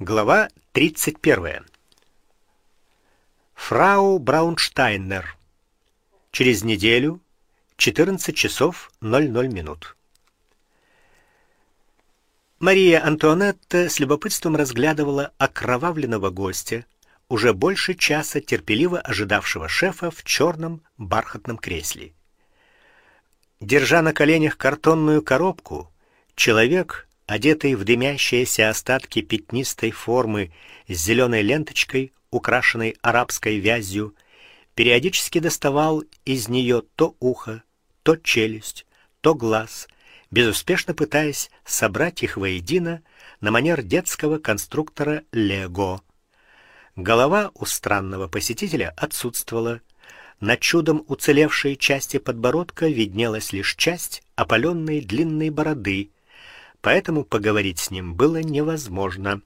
Глава 31. Фрау Браунштайнер. Через неделю, 14 часов 00 минут. Мария Антуанетта с любопытством разглядывала окровавленного гостя, уже больше часа терпеливо ожидавшего шефа в черном бархатном кресле. Держа на коленях картонную коробку, человек одетый в дымящиеся остатки пятнистой формы с зеленой ленточкой, украшенной арабской вязью, периодически доставал из нее то ухо, то челюсть, то глаз, безуспешно пытаясь собрать их воедино на манер детского конструктора Лего. Голова у странного посетителя отсутствовала. На чудом уцелевшей части подбородка виднелась лишь часть опаленной длинной бороды поэтому поговорить с ним было невозможно.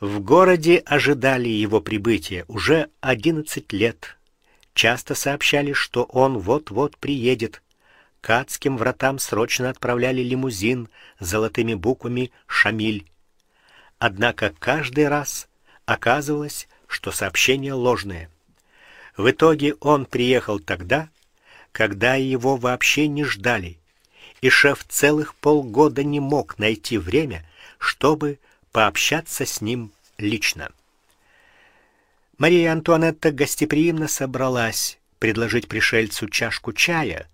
В городе ожидали его прибытия уже одиннадцать лет. Часто сообщали, что он вот-вот приедет. К адским вратам срочно отправляли лимузин с золотыми буквами Шамиль. Однако каждый раз оказывалось, что сообщение ложное. В итоге он приехал тогда, когда его вообще не ждали и шеф целых полгода не мог найти время, чтобы пообщаться с ним лично. Мария Антуанетта гостеприимно собралась предложить пришельцу чашку чая,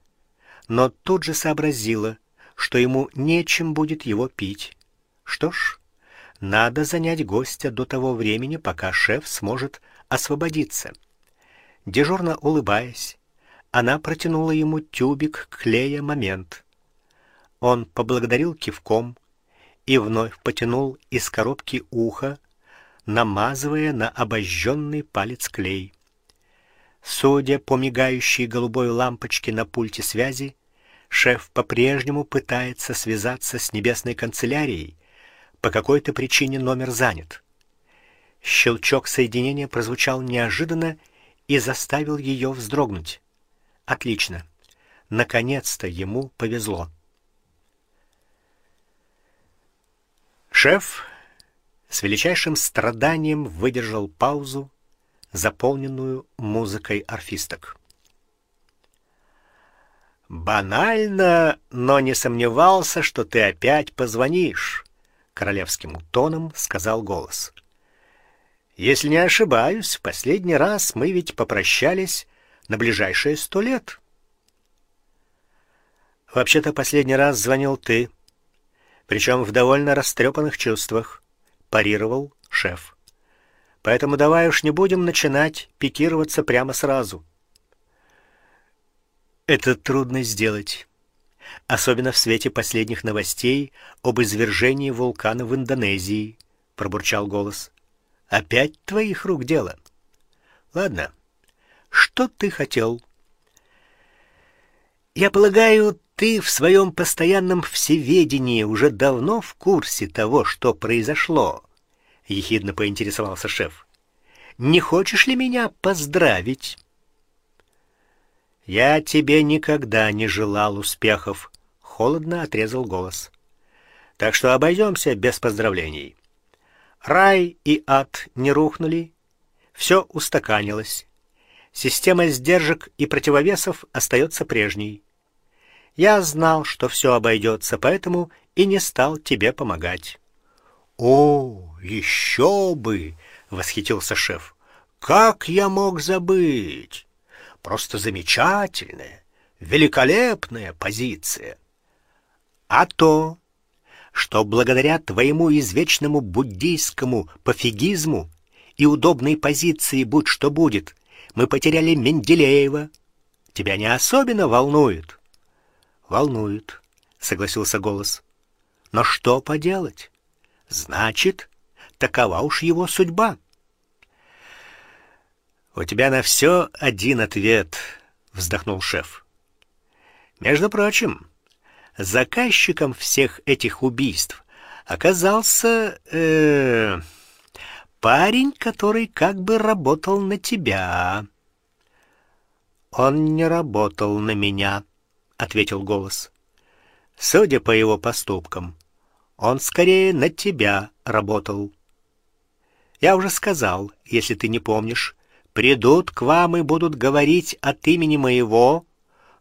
но тут же сообразила, что ему нечем будет его пить. Что ж, надо занять гостя до того времени, пока шеф сможет освободиться. Дежурно улыбаясь, она протянула ему тюбик клея момент. Он поблагодарил кивком и вновь потянул из коробки ухо, намазывая на обожженный палец клей. Судя по мигающей голубой лампочке на пульте связи, шеф по-прежнему пытается связаться с небесной канцелярией. По какой-то причине номер занят. Щелчок соединения прозвучал неожиданно и заставил ее вздрогнуть. Отлично. Наконец-то ему повезло. Шеф с величайшим страданием выдержал паузу, заполненную музыкой арфисток. Банально, но не сомневался, что ты опять позвонишь, королевским тоном сказал голос. Если не ошибаюсь, в последний раз мы ведь попрощались на ближайшие сто лет. Вообще-то последний раз звонил ты причем в довольно растрепанных чувствах, парировал шеф. Поэтому давай уж не будем начинать пикироваться прямо сразу. Это трудно сделать, особенно в свете последних новостей об извержении вулкана в Индонезии, пробурчал голос. Опять твоих рук дело. Ладно. Что ты хотел? Я полагаю, ты в своем постоянном всеведении уже давно в курсе того, что произошло, ехидно поинтересовался шеф. Не хочешь ли меня поздравить? Я тебе никогда не желал успехов, холодно отрезал голос. Так что обойдемся без поздравлений. Рай и ад не рухнули, все устаканилось. Система сдержек и противовесов остается прежней. Я знал, что все обойдется, поэтому и не стал тебе помогать. О, еще бы, восхитился шеф. Как я мог забыть? Просто замечательная, великолепная позиция. А то, что благодаря твоему извечному буддийскому пофигизму и удобной позиции будь что будет, мы потеряли Менделеева, тебя не особенно волнует. Волнует, согласился голос. Но что поделать? Значит, такова уж его судьба. У тебя на все один ответ, вздохнул шеф. Между прочим, заказчиком всех этих убийств оказался э парень, который как бы работал на тебя. Он не работал на меня, ответил голос. Судя по его поступкам, Он скорее на тебя работал. Я уже сказал, если ты не помнишь, придут к вам и будут говорить от имени моего,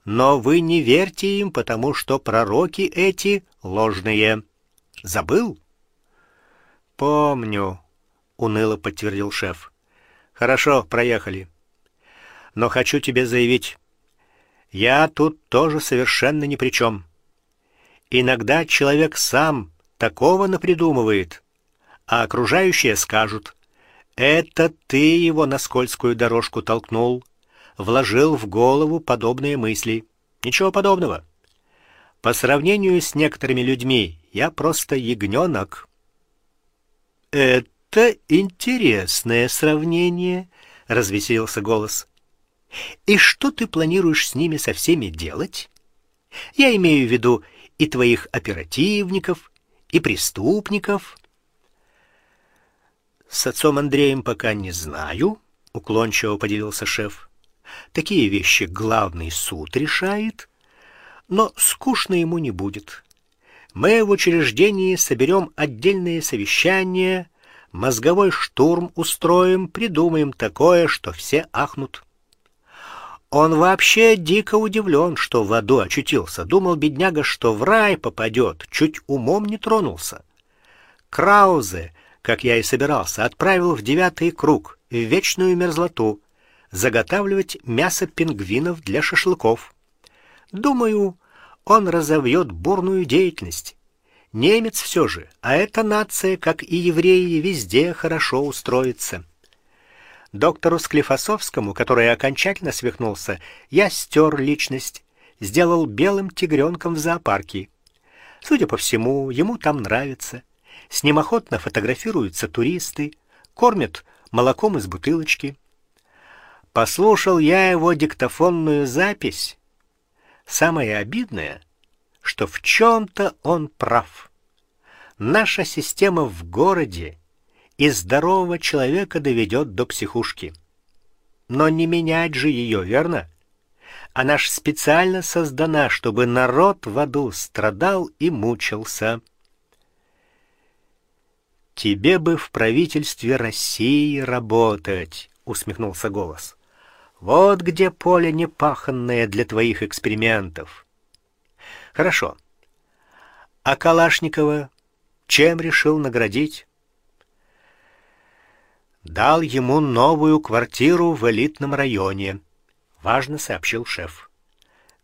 но вы не верьте им, потому что пророки эти ложные. Забыл? Помню, уныло подтвердил шеф. Хорошо, проехали. Но хочу тебе заявить, я тут тоже совершенно ни при чем. Иногда человек сам такого напридумывает, а окружающие скажут: "Это ты его на скользкую дорожку толкнул, вложил в голову подобные мысли". Ничего подобного. По сравнению с некоторыми людьми, я просто ягненок. Это интересное сравнение, развеселился голос. И что ты планируешь с ними со всеми делать? Я имею в виду и твоих оперативников, и преступников. С отцом Андреем пока не знаю, уклончиво поделился шеф. Такие вещи главный суд решает, но скучно ему не будет. Мы в учреждении соберем отдельные совещания, мозговой штурм устроим, придумаем такое, что все ахнут. Он вообще дико удивлен, что в аду очутился. Думал бедняга, что в рай попадет, чуть умом не тронулся. Краузе, как я и собирался, отправил в девятый круг, в вечную мерзлоту, заготавливать мясо пингвинов для шашлыков. Думаю, он разовьет бурную деятельность. Немец все же, а эта нация, как и евреи, везде хорошо устроится. Доктору Склифосовскому, который окончательно свихнулся, я стер личность, сделал белым тигренком в зоопарке. Судя по всему, ему там нравится. С ним охотно фотографируются туристы, кормят молоком из бутылочки. Послушал я его диктофонную запись. Самое обидное, что в чем то он прав. Наша система в городе и здорового человека доведет до психушки. Но не менять же ее, верно? Она ж специально создана, чтобы народ в аду страдал и мучился. Тебе бы в правительстве России работать, усмехнулся голос. Вот где поле непаханное для твоих экспериментов. Хорошо. А Калашникова чем решил наградить? Дал ему новую квартиру в элитном районе, важно сообщил шеф.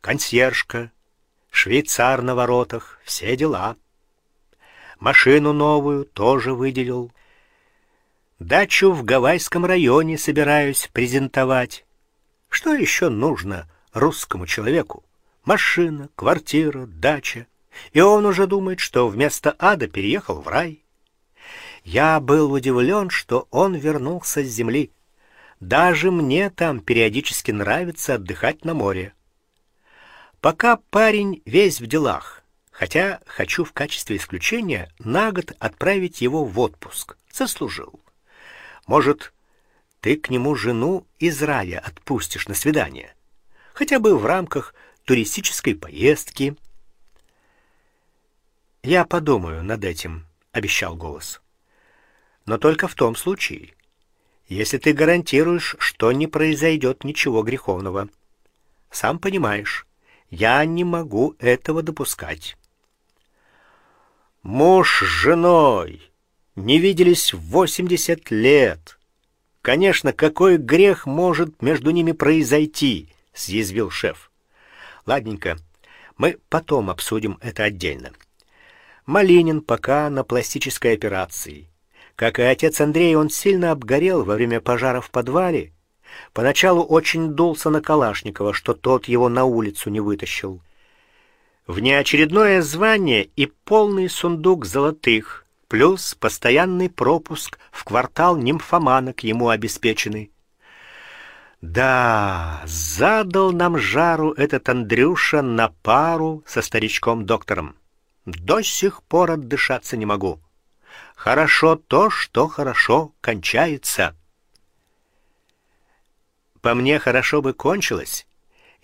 Консьержка, швейцар на воротах, все дела. Машину новую тоже выделил. Дачу в Гавайском районе собираюсь презентовать. Что еще нужно русскому человеку? Машина, квартира, дача. И он уже думает, что вместо ада переехал в рай. Я был удивлен, что он вернулся с земли. Даже мне там периодически нравится отдыхать на море. Пока парень весь в делах, хотя хочу в качестве исключения на год отправить его в отпуск. Заслужил. Может, ты к нему жену из рая отпустишь на свидание, хотя бы в рамках туристической поездки. Я подумаю над этим, обещал голос но только в том случае, если ты гарантируешь, что не произойдет ничего греховного. Сам понимаешь, я не могу этого допускать. Муж с женой не виделись восемьдесят лет. Конечно, какой грех может между ними произойти, съязвил шеф. Ладненько, мы потом обсудим это отдельно. Малинин пока на пластической операции. Как и отец Андрей, он сильно обгорел во время пожара в подвале. Поначалу очень дулся на Калашникова, что тот его на улицу не вытащил. Внеочередное звание и полный сундук золотых, плюс постоянный пропуск в квартал нимфоманок ему обеспечены. Да, задал нам жару этот Андрюша на пару со старичком-доктором. До сих пор отдышаться не могу. Хорошо то, что хорошо кончается. По мне хорошо бы кончилось,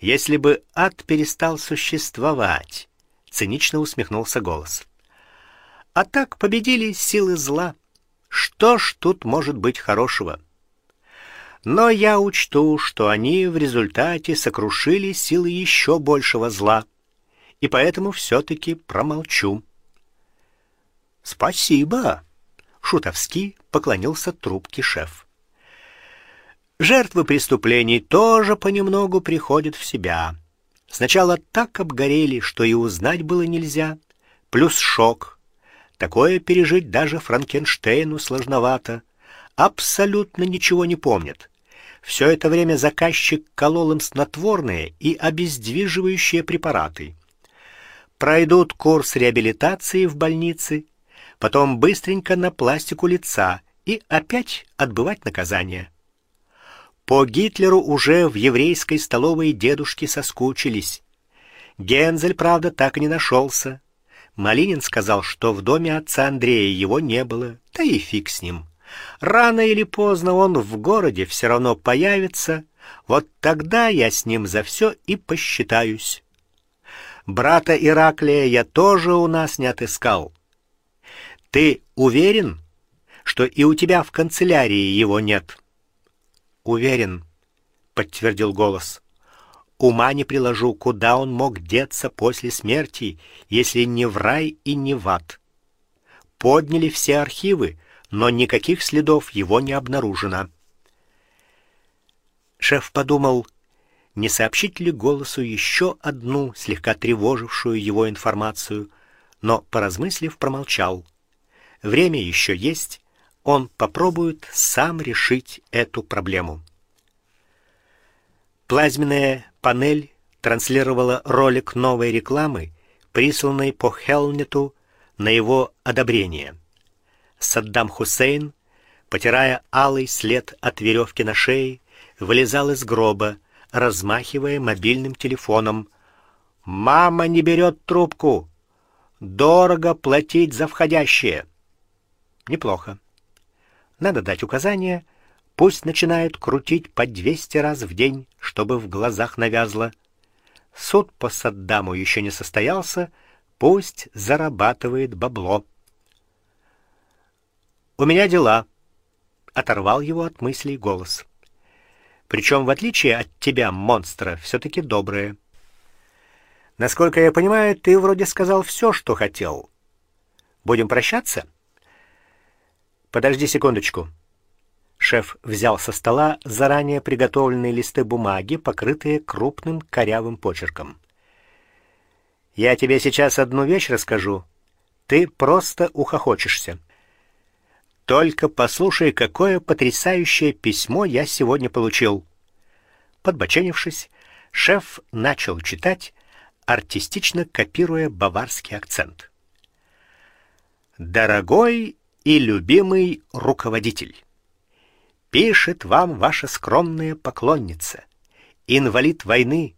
если бы ад перестал существовать, цинично усмехнулся голос. А так победили силы зла. Что ж тут может быть хорошего? Но я учту, что они в результате сокрушили силы еще большего зла, и поэтому все таки промолчу. Спасибо, шутовски поклонился трубке шеф. Жертвы преступлений тоже понемногу приходят в себя. Сначала так обгорели, что и узнать было нельзя, плюс шок. Такое пережить даже Франкенштейну сложновато. Абсолютно ничего не помнят. Все это время заказчик колол им снотворные и обездвиживающие препараты. Пройдут курс реабилитации в больнице, потом быстренько на пластику лица и опять отбывать наказание. По Гитлеру уже в еврейской столовой дедушки соскучились. Гензель, правда, так и не нашелся. Малинин сказал, что в доме отца Андрея его не было. Да и фиг с ним. Рано или поздно он в городе все равно появится. Вот тогда я с ним за все и посчитаюсь. Брата Ираклия я тоже у нас не отыскал. Ты уверен, что и у тебя в канцелярии его нет? Уверен, подтвердил голос. Ума не приложу, куда он мог деться после смерти, если не в рай и не в ад. Подняли все архивы, но никаких следов его не обнаружено. Шеф подумал, не сообщить ли голосу еще одну слегка тревожившую его информацию, но поразмыслив, промолчал. Время еще есть, он попробует сам решить эту проблему. Плазменная панель транслировала ролик новой рекламы, присланной по Хелнету на его одобрение. Саддам Хусейн, потирая алый след от веревки на шее, вылезал из гроба, размахивая мобильным телефоном. Мама не берет трубку. Дорого платить за входящее. Неплохо. Надо дать указание, пусть начинают крутить по 200 раз в день, чтобы в глазах навязло. Суд по Саддаму еще не состоялся, пусть зарабатывает бабло. У меня дела, оторвал его от мыслей голос. Причем в отличие от тебя, монстра, все таки добрые. Насколько я понимаю, ты вроде сказал все, что хотел. Будем прощаться? Подожди секундочку. Шеф взял со стола заранее приготовленные листы бумаги, покрытые крупным корявым почерком. Я тебе сейчас одну вещь расскажу. Ты просто ухохочешься. Только послушай, какое потрясающее письмо я сегодня получил. Подбоченившись, шеф начал читать, артистично копируя баварский акцент. Дорогой и любимый руководитель, пишет вам ваша скромная поклонница, инвалид войны,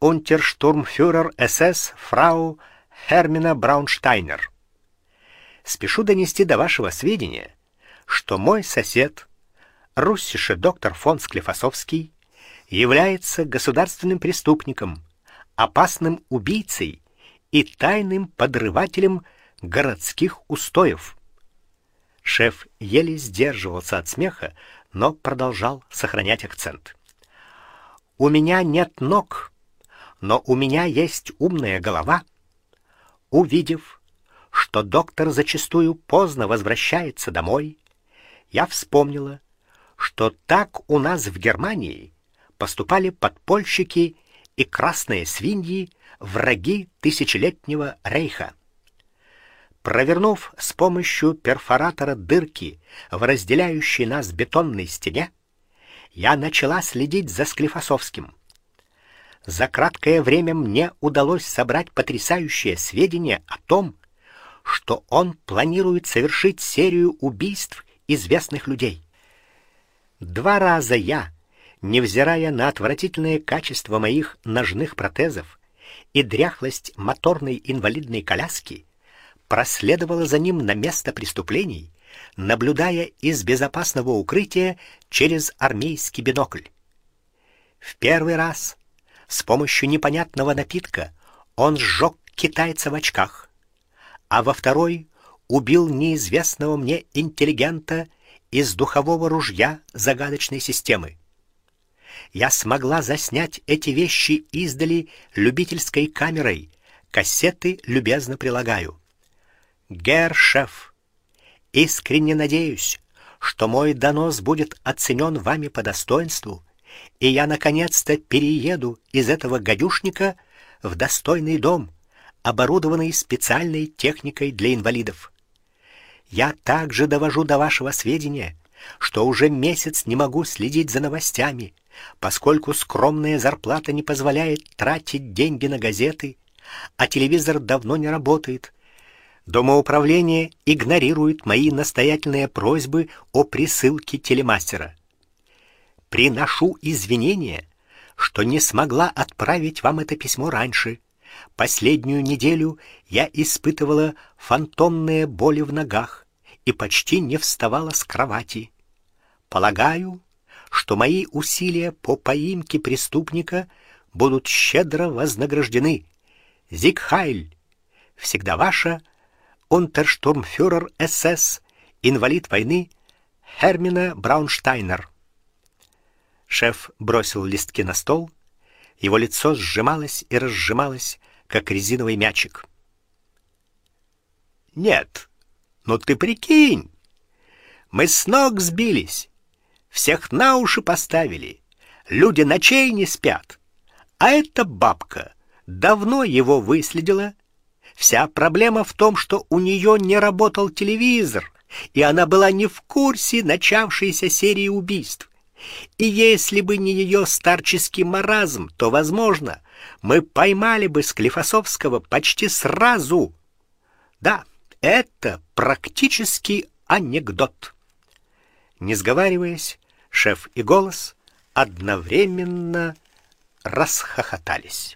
унтерштурмфюрер СС фрау Хермина Браунштайнер спешу донести до вашего сведения, что мой сосед, руссише доктор фон Склифосовский, является государственным преступником, опасным убийцей и тайным подрывателем городских устоев. Шеф еле сдерживался от смеха, но продолжал сохранять акцент. У меня нет ног, но у меня есть умная голова. Увидев, что доктор зачастую поздно возвращается домой, я вспомнила, что так у нас в Германии поступали подпольщики и красные свиньи, враги тысячелетнего рейха. Провернув с помощью перфоратора дырки в разделяющей нас бетонной стене, я начала следить за Склифосовским. За краткое время мне удалось собрать потрясающие сведения о том, что он планирует совершить серию убийств известных людей. Два раза я, невзирая на отвратительное качество моих ножных протезов и дряхлость моторной инвалидной коляски, проследовала за ним на место преступлений, наблюдая из безопасного укрытия через армейский бинокль. В первый раз с помощью непонятного напитка он сжег китайца в очках, а во второй убил неизвестного мне интеллигента из духового ружья загадочной системы. Я смогла заснять эти вещи издали любительской камерой. Кассеты любезно прилагаю. Гершеф, искренне надеюсь, что мой донос будет оценен вами по достоинству, и я наконец-то перееду из этого гадюшника в достойный дом, оборудованный специальной техникой для инвалидов. Я также довожу до вашего сведения, что уже месяц не могу следить за новостями, поскольку скромная зарплата не позволяет тратить деньги на газеты, а телевизор давно не работает. Домоуправление игнорирует мои настоятельные просьбы о присылке телемастера. Приношу извинения, что не смогла отправить вам это письмо раньше. Последнюю неделю я испытывала фантомные боли в ногах и почти не вставала с кровати. Полагаю, что мои усилия по поимке преступника будут щедро вознаграждены. Зигхайль, всегда ваша унтерштурмфюрер СС, инвалид войны Хермина Браунштайнер. Шеф бросил листки на стол, его лицо сжималось и разжималось, как резиновый мячик. Нет. но ты прикинь. Мы с ног сбились. Всех на уши поставили. Люди ночей не спят. А эта бабка давно его выследила. Вся проблема в том, что у нее не работал телевизор, и она была не в курсе начавшейся серии убийств. И если бы не ее старческий маразм, то, возможно, мы поймали бы Склифосовского почти сразу. Да, это практически анекдот. Не сговариваясь, шеф и голос одновременно расхохотались.